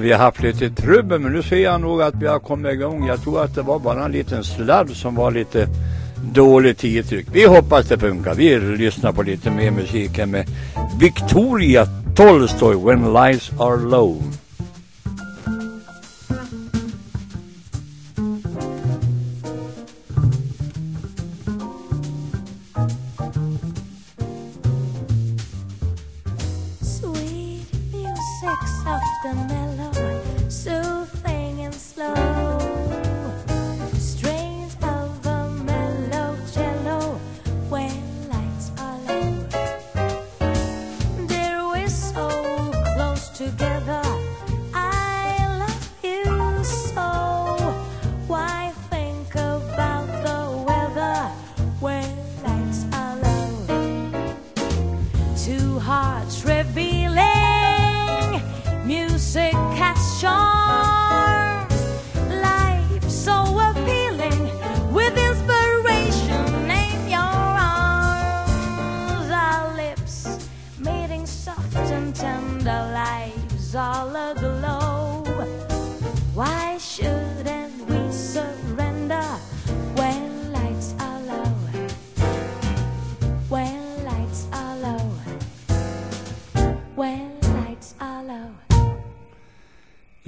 Ja, vi har haft lite trubbel men nu ser jag nog att vi har kommit igång. Jag tror att det var bara en liten sladd som var lite dåligt tidtryck. Vi hoppas det funkar. Vi lyssnar på lite mer musik här med Victoria Tolstoy, When Lies Are Low.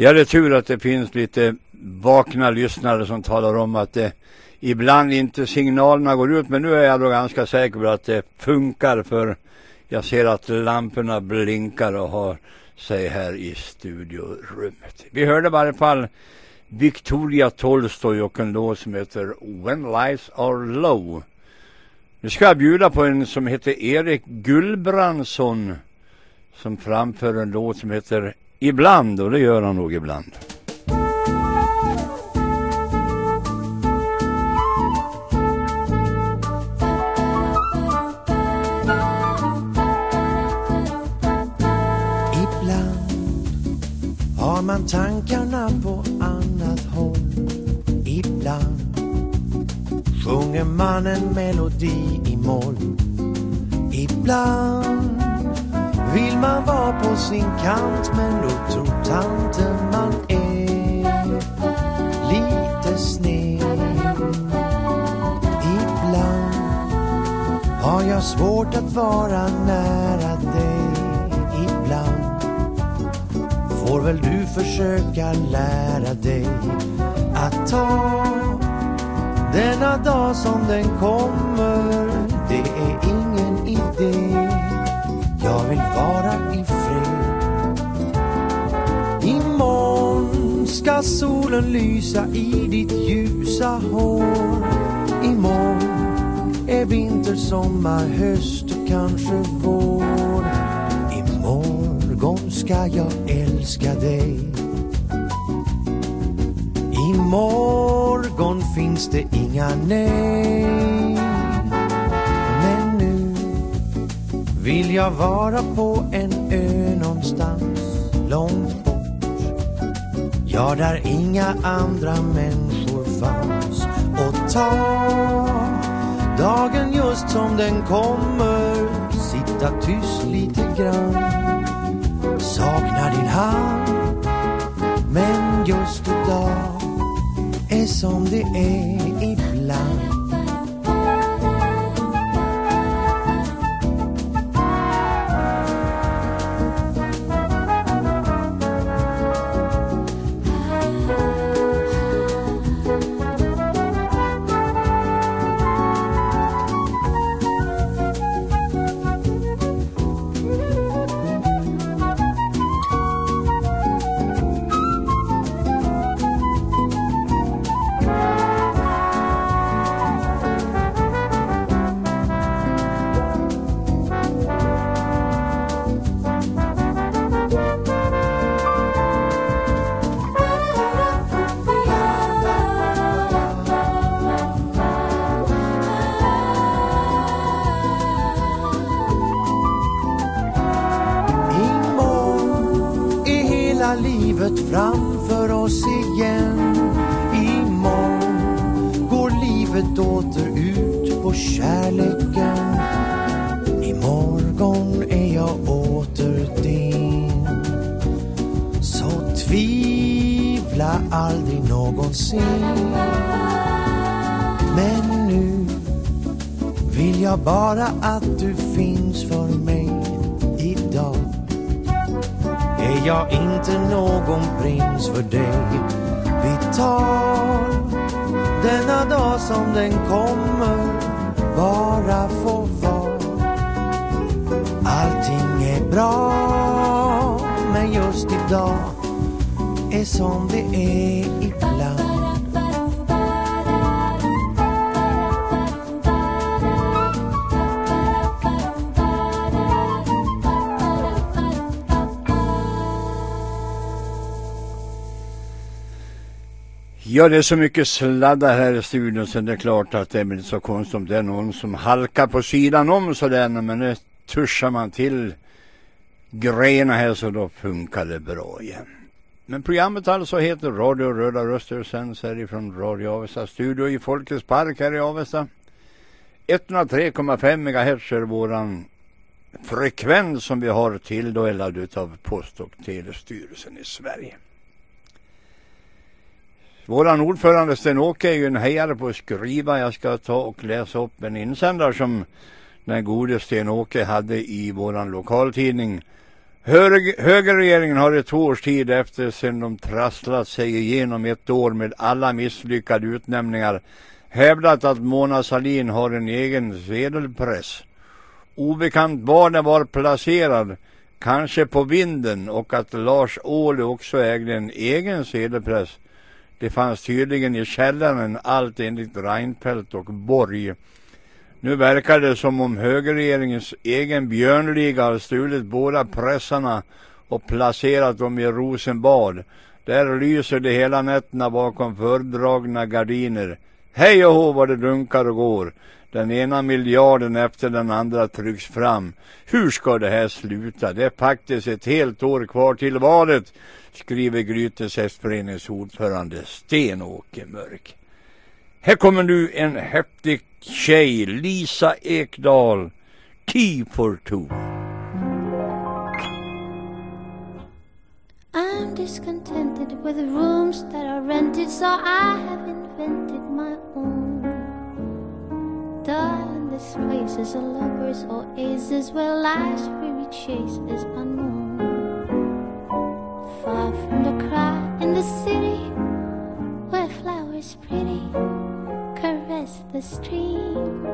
Ja, det är tur att det finns lite vakna lyssnare som talar om att det ibland inte signalerna går ut. Men nu är jag då ganska säker på att det funkar för jag ser att lamporna blinkar och har sig här i studiorummet. Vi hörde i varje fall Victoria Tolstoy och en låt som heter When Lies Are Low. Nu ska jag bjuda på en som heter Erik Gullbrandsson som framför en låt som heter Ibland, och det gör han nog ibland. Ibland har man tankarna på annat håll. Ibland sjunger man en melodi i moll. Ibland vill man vara på sin kant men då tror tanten man är lite sned. Ibland har jag svårt att vara nära dig. Ibland får väl du försöka lära dig att ta denna dag som den kommer. Ska solen lysa i ditt ljusa hår. Imorgon är vinter, sommar, höst och kanske vår. Imorgon ska jag älska dig. Imorgon finns det inga nej. Men nu vill jag vara på en ö någonstans långt bort. Ja, där inga andra människor fanns. Och ta dagen just som den kommer. Sitta tyst lite grann. Saknar din hand. Men just idag är som det är ibland. Bara att du finns för mig idag. Är jag inte någon prins för dig? Vi tar denna dag som den kommer, bara få vara. Allting är bra, men just idag är som det är idag Ja, det är så mycket sladdar här i studion så det är klart att det är inte så konstigt om det är någon som halkar på sidan om sådär. Men nu tuschar man till grejerna här så då funkar det bra igen. Men programmet alltså heter Radio Röda Röster och sänds härifrån Radio Avesta studio i Folkets Park här i Avesta. 103,5 MHz är våran frekvens som vi har tilldelad utav Post och telestyrelsen i Sverige. Våran ordförande Sten-Åke är ju en hejare på att skriva. Jag ska ta och läsa upp en insändare som den gode Sten-Åke hade i våran lokaltidning. Hög, högerregeringen har i två års tid efter sedan de trasslat sig igenom ett år med alla misslyckade utnämningar hävdat att Mona Salin har en egen sedelpress. Obekant var den var placerad, kanske på vinden och att Lars Ohly också ägde en egen sedelpress. Det fanns tydligen i källaren allt enligt Reinfeldt och Borg. Nu verkar det som om högerregeringens egen björnliga har stulit båda pressarna och placerat dem i Rosenbad. Där lyser det hela nätterna bakom fördragna gardiner. Hej och hå vad det dunkar och går. Den ena miljarden efter den andra trycks fram. Hur ska det här sluta? Det är faktiskt ett helt år kvar till valet, skriver Grytes hästförenings ordförande Sten-Åke Mörk. Här kommer nu en häftig tjej, Lisa Ekdahl, T for two. I'm discontented with the rooms that are rented, so I have invented my own. This place is a lover's oasis where life's weary chase is unknown. Far from the crowd in the city, where flowers pretty caress the stream.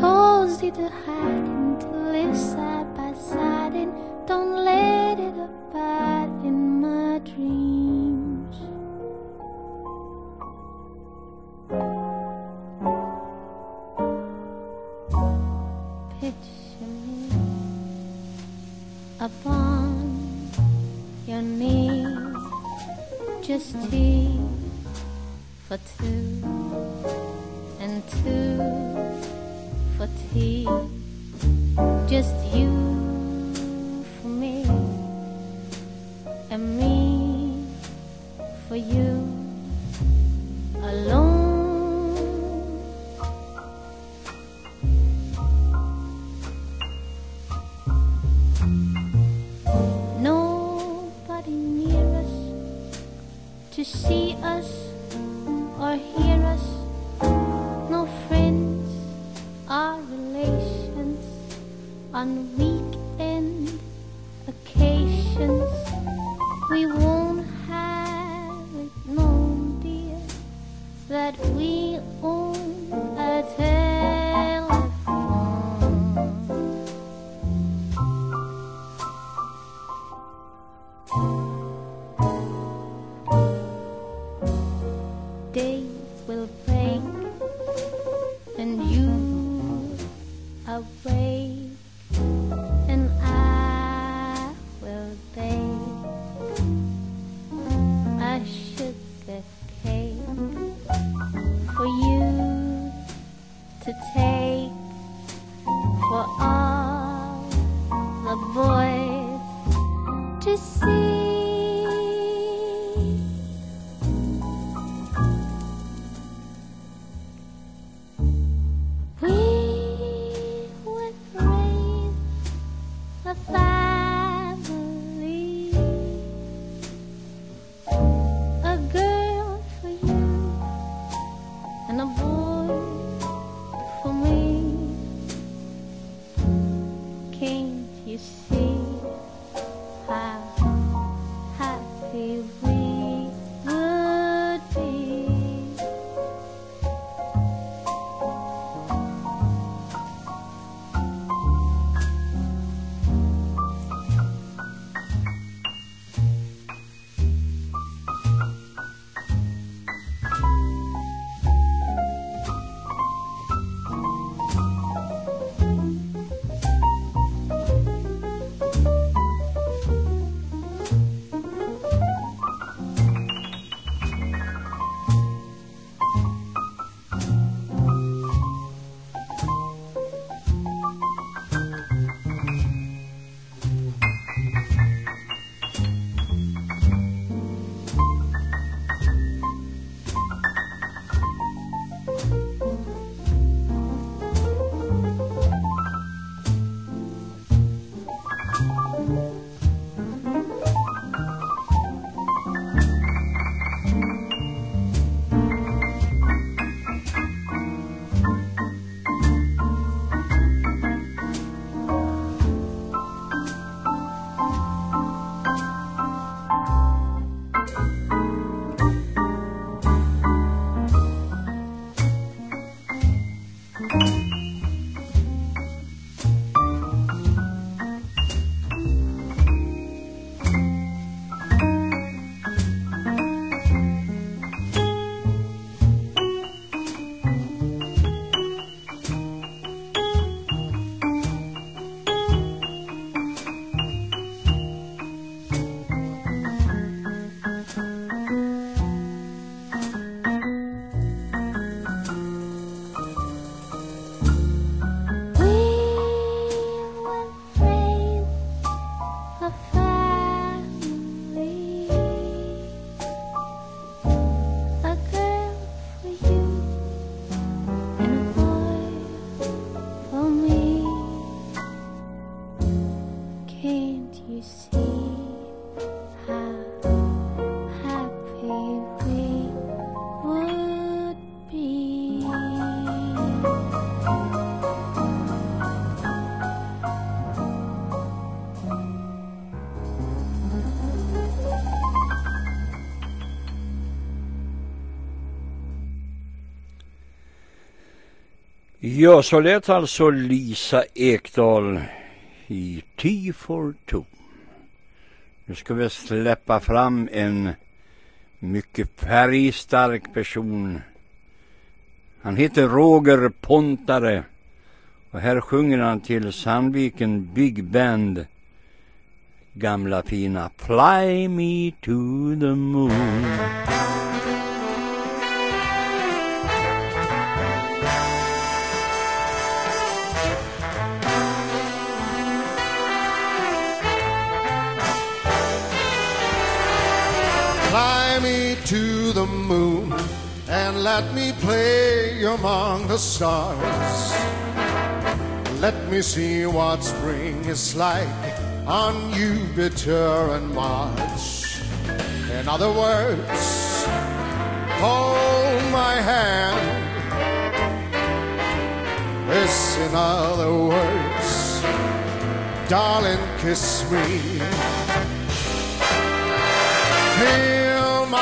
Cozy to hide and to live side by side and don't let it abide in my dreams. For Ja, så lät alltså Lisa Ekdahl i T for Two. Nu ska vi släppa fram en mycket färgstark person. Han heter Roger Pontare och här sjunger han till Sandviken Big Band gamla fina Fly me to the moon. To the moon and let me play among the stars. Let me see what spring is like on Jupiter and Mars. In other words, hold my hand. This, in other words, darling, kiss me. Fill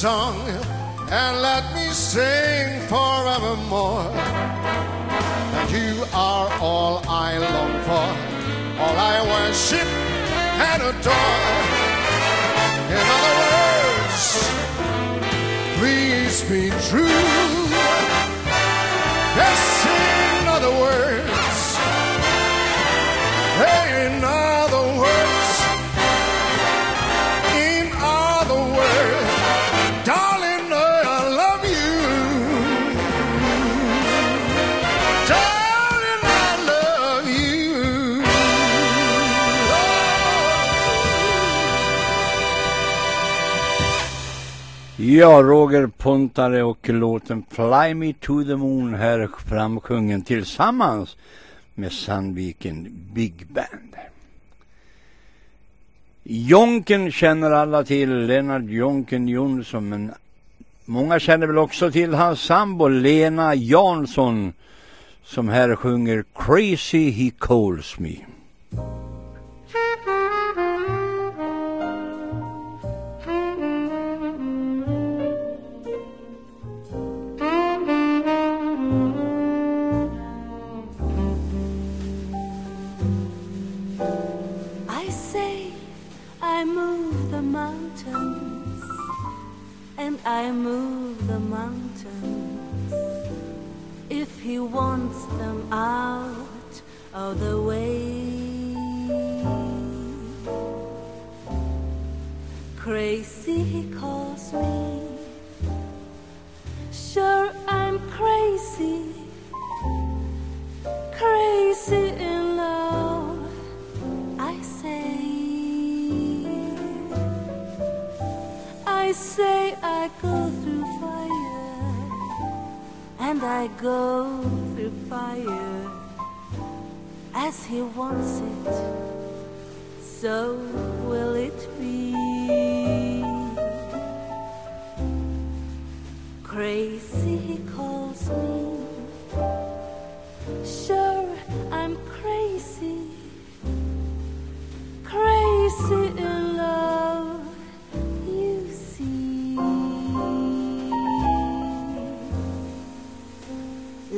Song Ja, Roger Pontare och låten Fly Me To The Moon här framsjungen tillsammans med Sandviken Big Band. Jonken känner alla till, Lennart Jonken Jonsson, men många känner väl också till hans sambo Lena Jansson som här sjunger Crazy He Calls Me.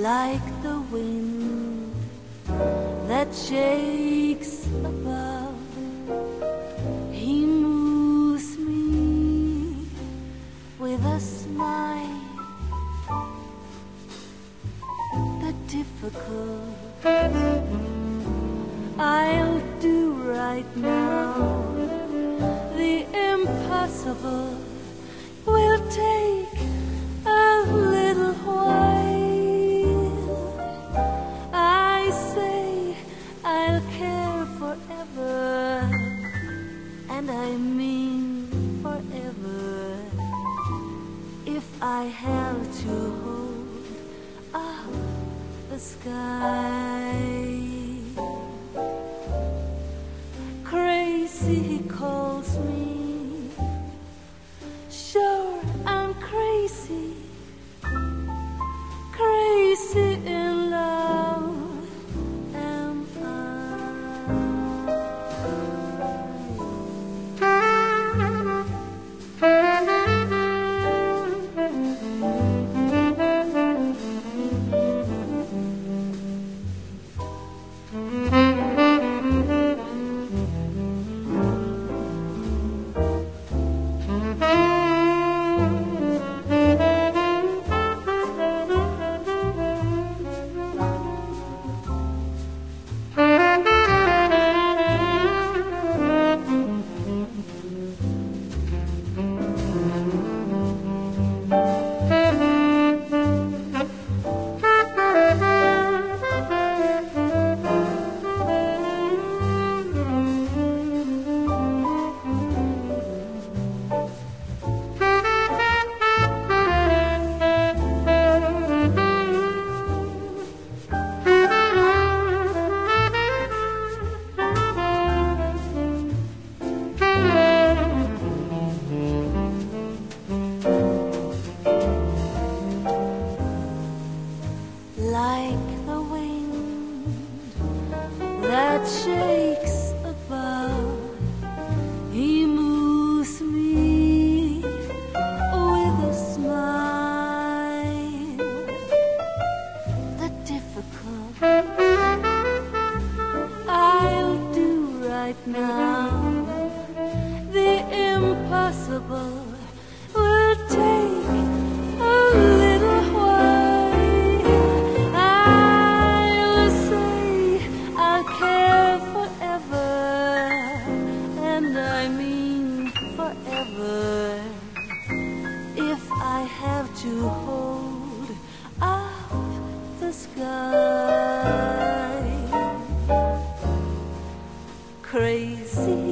like sky. Crazy.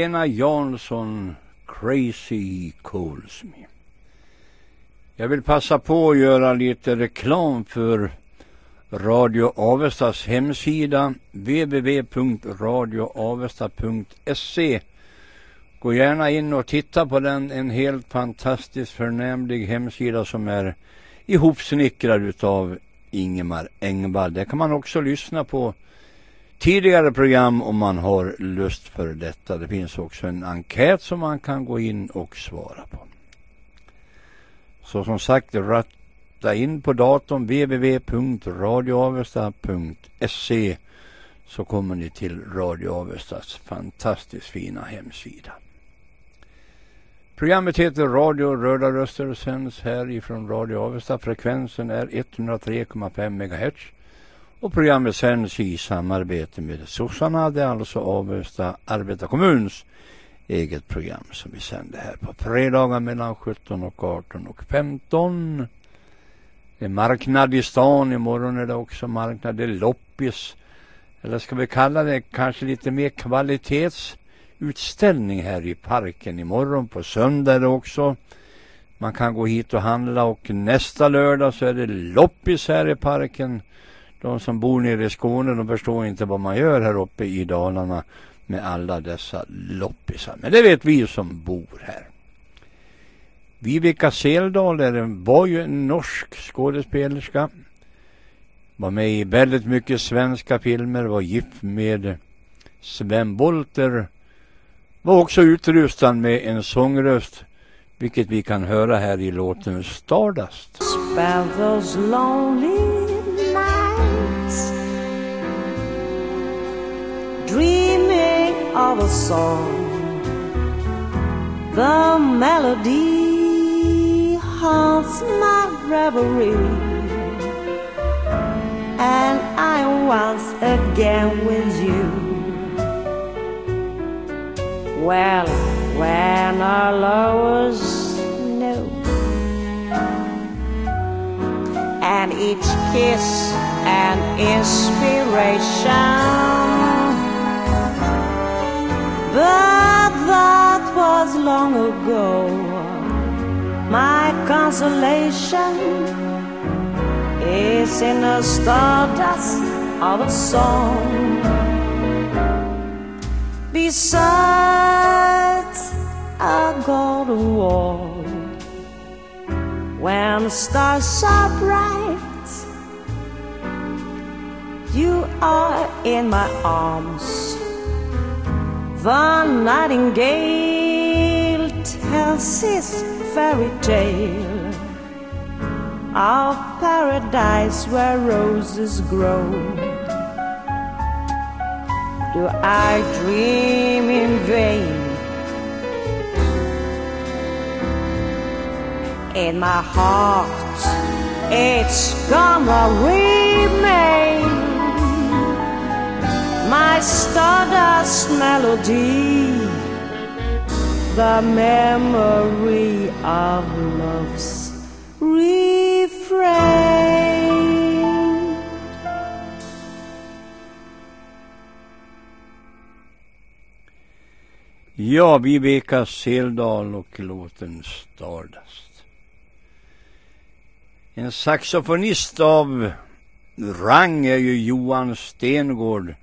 Lena Jansson Crazy Calls Me. Jag vill passa på att göra lite reklam för Radio Avestas hemsida www.radioavesta.se Gå gärna in och titta på den, en helt fantastiskt förnämlig hemsida som är ihopsnickrad utav Ingemar Engvall. Där kan man också lyssna på tidigare program om man har lust för detta. Det finns också en enkät som man kan gå in och svara på. Så som sagt, ratta in på datorn www.radioavesta.se så kommer ni till Radio Avestas fantastiskt fina hemsida. Programmet heter Radio Röda Röster och sänds här ifrån Radio Avesta. Frekvensen är 103,5 MHz. Och programmet sänds i samarbete med sossarna. Det är alltså Avesta arbetarkommuns eget program som vi sänder här på fredagar mellan 17 och 18 och 15. Det är marknad i stan. Imorgon är det också marknad. Det är loppis. Eller ska vi kalla det kanske lite mer kvalitetsutställning här i parken imorgon. På söndag är det också. Man kan gå hit och handla och nästa lördag så är det loppis här i parken. De som bor nere i Skåne de förstår inte vad man gör här uppe i Dalarna med alla dessa loppisar. Men det vet vi som bor här. Viveka Seldal var ju en norsk skådespelerska. Var med i väldigt mycket svenska filmer, var gift med Sven Bolter. Var också utrustad med en sångröst, vilket vi kan höra här i låten Stardust. Spend those lonely Dreaming of a song. The melody haunts my reverie. And I am once again with you. Well, when our lovers know. And each kiss an inspiration. Long ago. My consolation is in the stardust of a song. Besides a golden wall when the stars are bright, you are in my arms. The nightingale tells his fairy tale of paradise where roses grow. Do I dream in vain? in my heart it's gonna remain my stardust melody the memory of love's refrain Ja, Viveka Seldal och låten Stardust. En saxofonist av rang är ju Johan Stengård.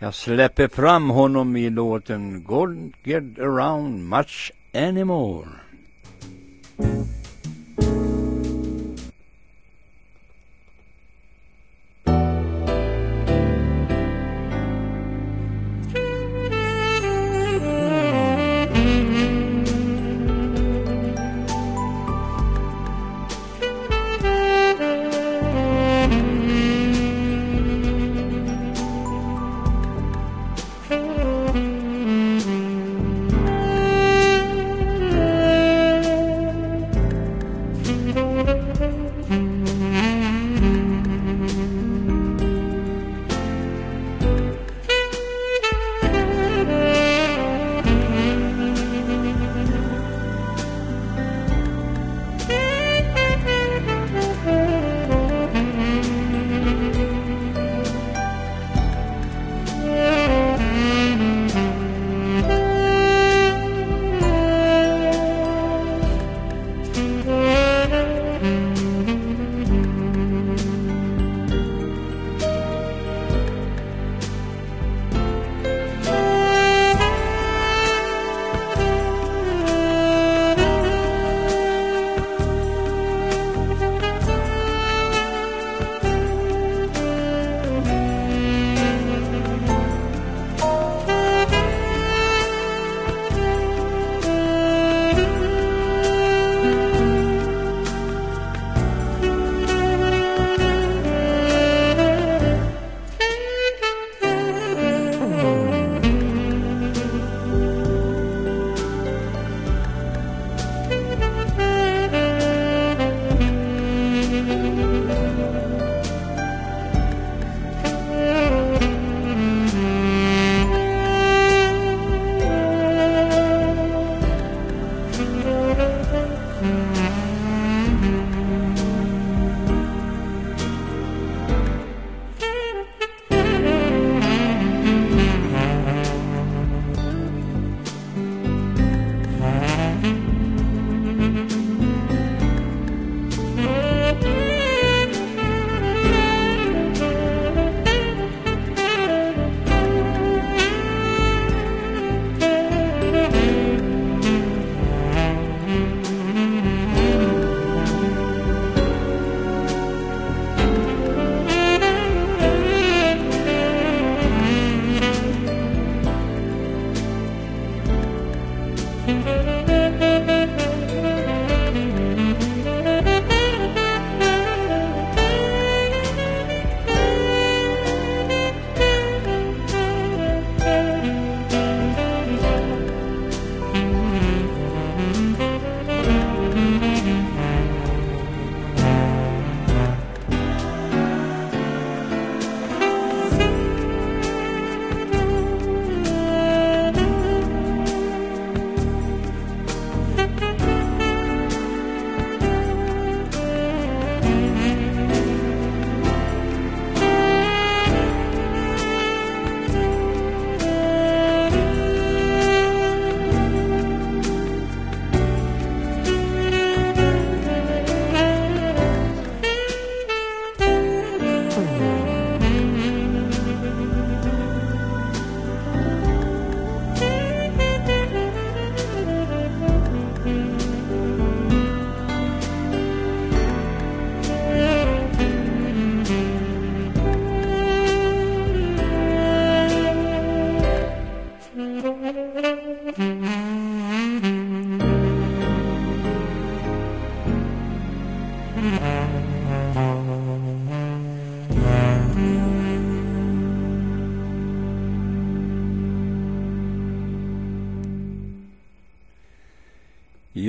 Jag släpper fram honom i låten God Get Around Much Anymore.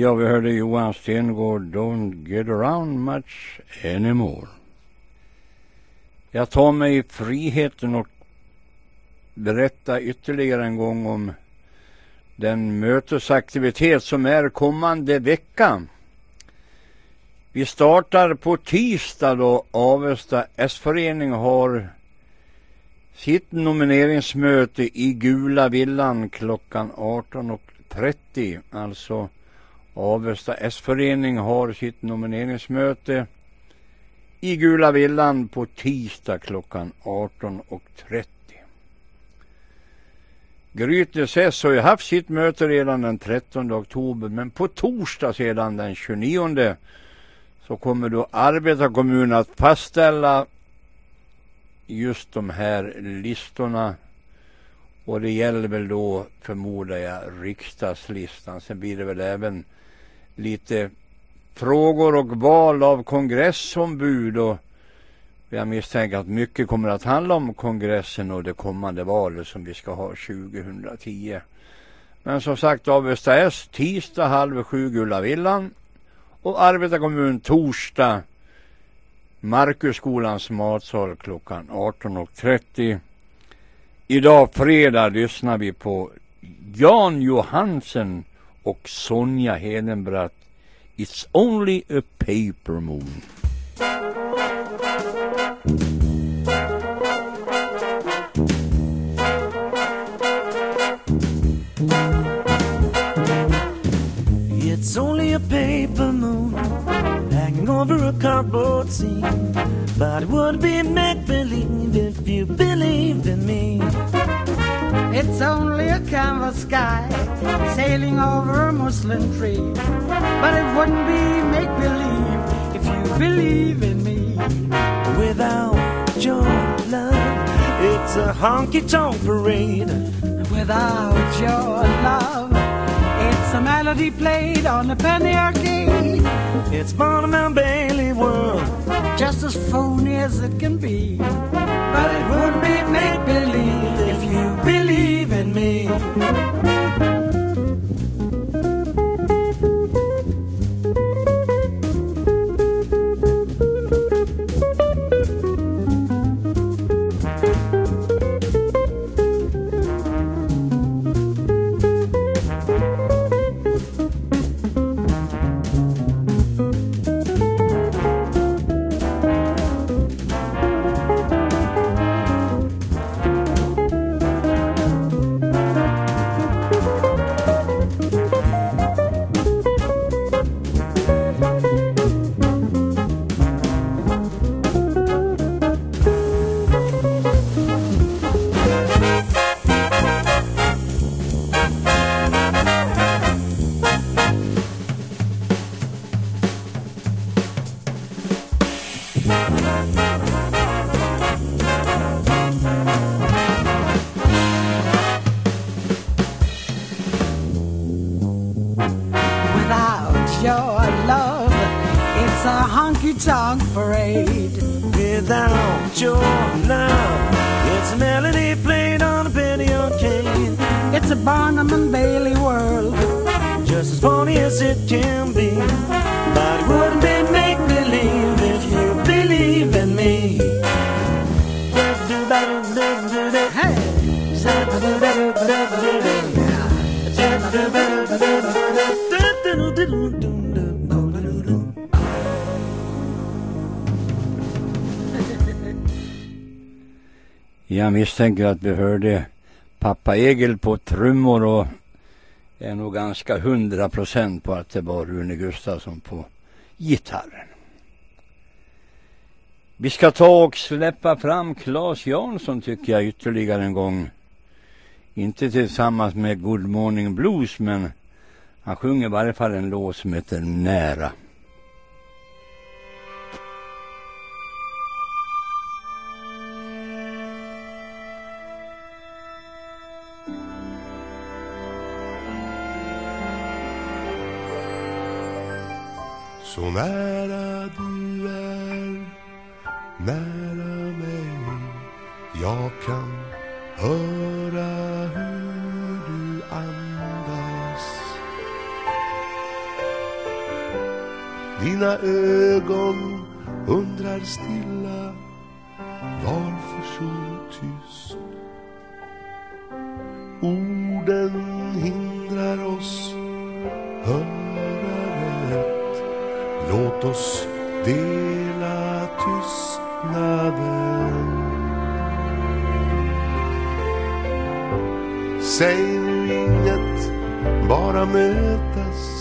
Ja, vi hörde Johan Stengård, Don't get around much anymore. Jag tar mig friheten att berätta ytterligare en gång om den mötesaktivitet som är kommande vecka. Vi startar på tisdag då Avesta S-förening har sitt nomineringsmöte i Gula villan klockan 18.30. Alltså Avesta S-förening har sitt nomineringsmöte i Gula villan på tisdag klockan 18.30. Grytes S har ju haft sitt möte redan den 13 oktober men på torsdag sedan den 29 så kommer då arbetarkommunen att fastställa just de här listorna och det gäller väl då förmodar jag riksdagslistan. Sen blir det väl även lite frågor och val av kongressombud och jag misstänker att mycket kommer att handla om kongressen och det kommande valet som vi ska ha 2010. Men som sagt Avesta S tisdag halv sju Gula villan och arbetarkommun torsdag Markusskolans matsal klockan 18.30. Idag fredag lyssnar vi på Jan Johansen och Sonja Hedenbratt. It's only a paper moon. It's only a paper moon hanging over a cardboard scene. But it would be make It's only a canvas sky sailing over a muslin tree. But it wouldn't be make believe if you believe in me. Without your love, it's a honky tonk parade. Without your love, it's a melody played on a penny arcade. It's Barnum and Bailey world. Just as phony as it can be. But it would me. Without your love, it's a melody played on a penny arcade. It's a Barnum and Bailey world. Just as funny as it can be. Jag misstänker att vi hörde pappa Egil på trummor och är nog ganska hundra procent på att det var Rune Gustafsson på gitarren. Vi ska ta och släppa fram Claes Jansson tycker jag ytterligare en gång. Inte tillsammans med Good Morning Blues men han sjunger i varje fall en låt som heter Nära. Så nära du är, nära mig Jag kan höra hur du andas. Dina ögon undrar stilla varför så tyst? Orden Låt oss dela tystnaden. Säg nu inget, bara mötas.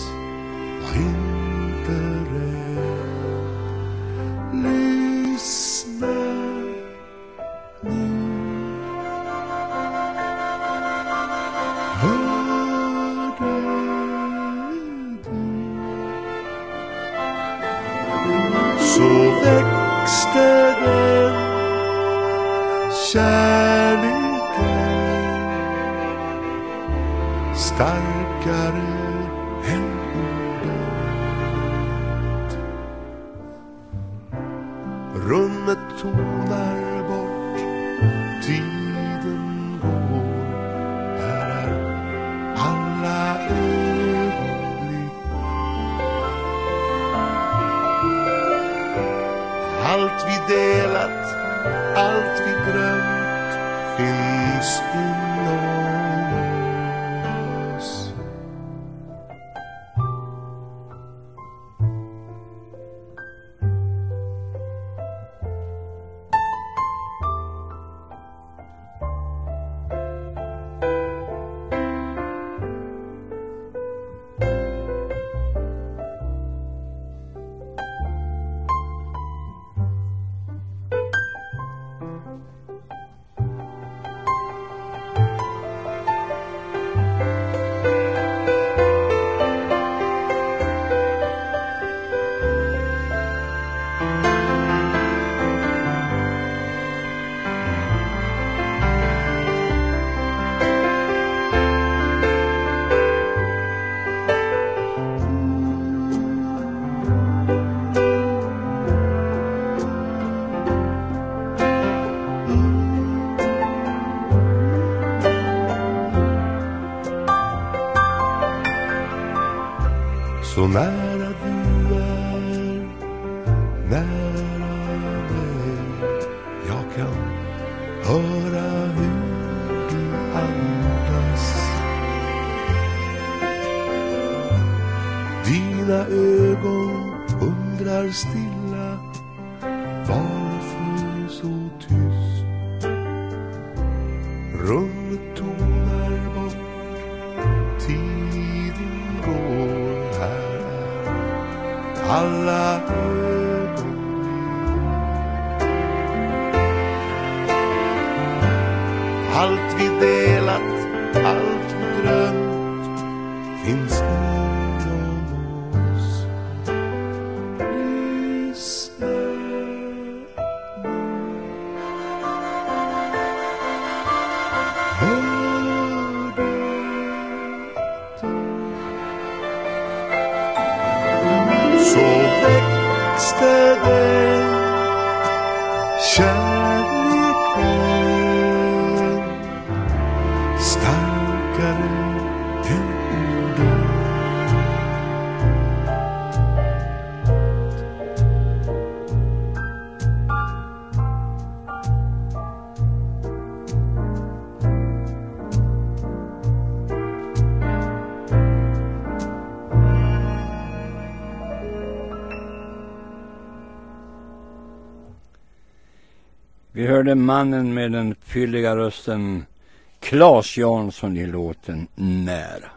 Så alla ögonblick. Allt vi delat, allt vi drömt finns hörde mannen med den fylliga rösten Claes Jansson i låten Nära.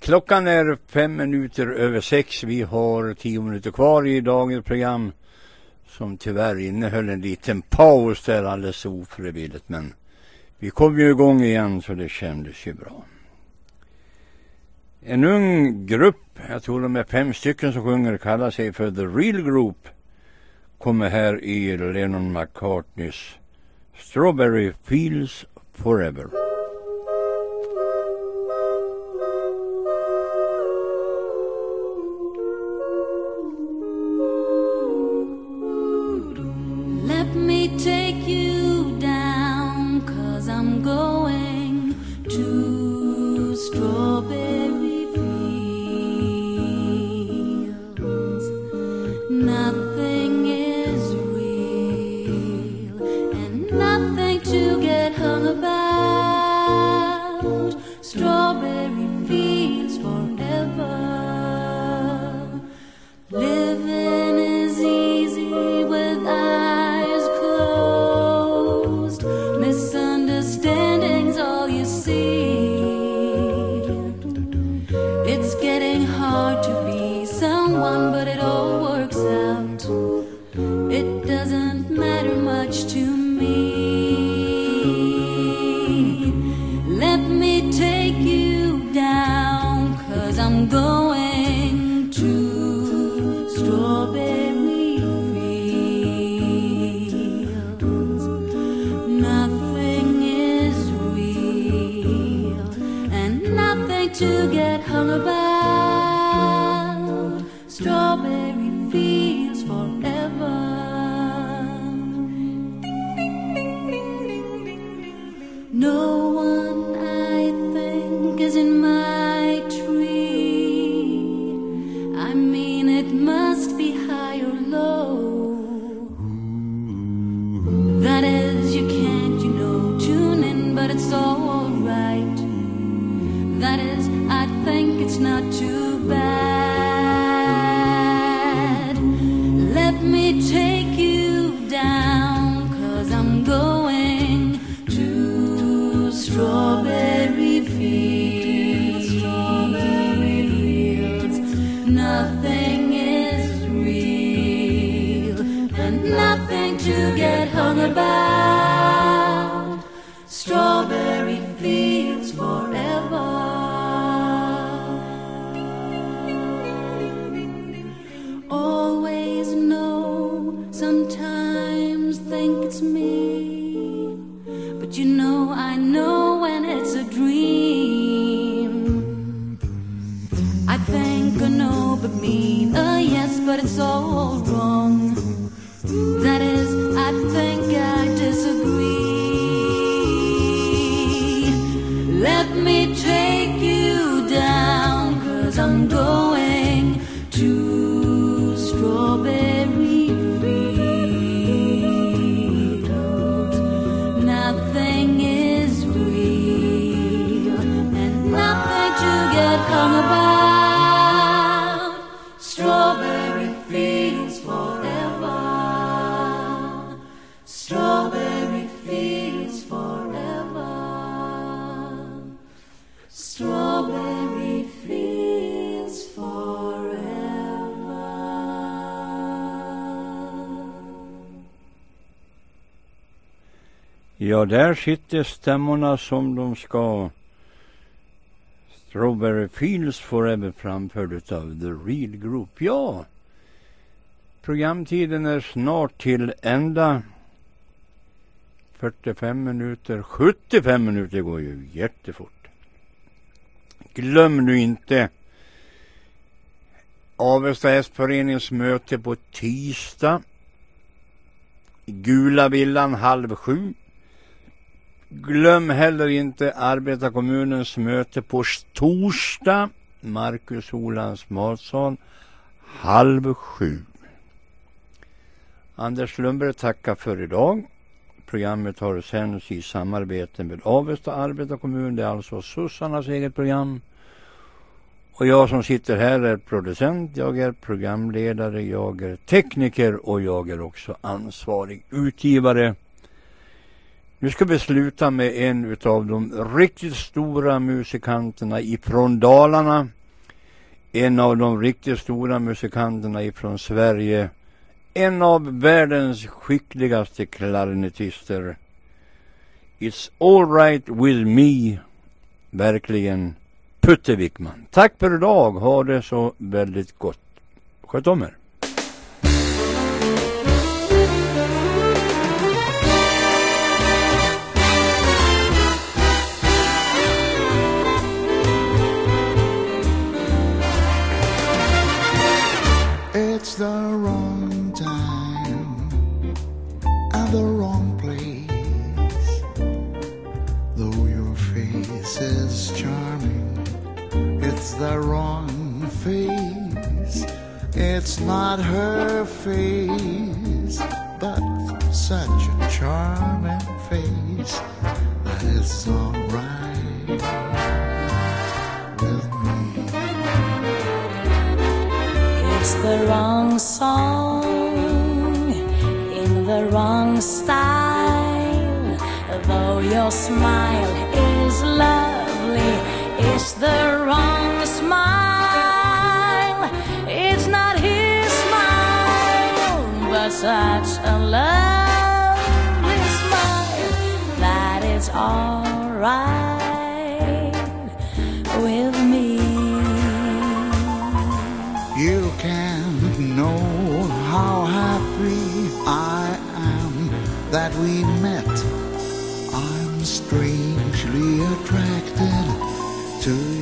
Klockan är fem minuter över sex. Vi har tio minuter kvar i dagens program som tyvärr innehöll en liten paus där alldeles ofrivilligt. Men vi kom ju igång igen så det kändes ju bra. En ung grupp, jag tror de är fem stycken som sjunger, kallar sig för The Real Group kommer här i Lennon McCartneys Strawberry Fields Forever. No nothing to get hung about. Strawberry fields forever. Strawberry fields forever. Strawberry fields forever. Ja, där sitter stämmorna som de ska. Strawberry Fields Forever framförd av The Real Group. Ja, programtiden är snart till ända. 45 minuter, 75 minuter går ju jättefort. Glöm nu inte Avesta hästförenings möte på tisdag. Gula villan halv sju. Glöm heller inte arbetarkommunens möte på torsdag. Marcus Holans matsal halv sju. Anders Lundberg tackar för idag. Programmet har sänds i samarbete med Avesta arbetarkommun. Det är alltså sossarnas eget program. Och jag som sitter här är producent, jag är programledare, jag är tekniker och jag är också ansvarig utgivare. Nu ska vi sluta med en utav de riktigt stora musikanterna ifrån Dalarna. En av de riktigt stora musikanterna ifrån Sverige. En av världens skickligaste klarinettister. It's all right with me. Verkligen Putte Wickman. Tack för idag. Ha det så väldigt gott. Sköt om er. The wrong face. It's not her face, but such a charming face that it's alright with me. It's the wrong song in the wrong style. Though your smile is lovely, it's the wrong smile. It's not his smile, but such a lovely smile that it's alright with me. You can't know how happy I am that we met. I'm strangely attracted to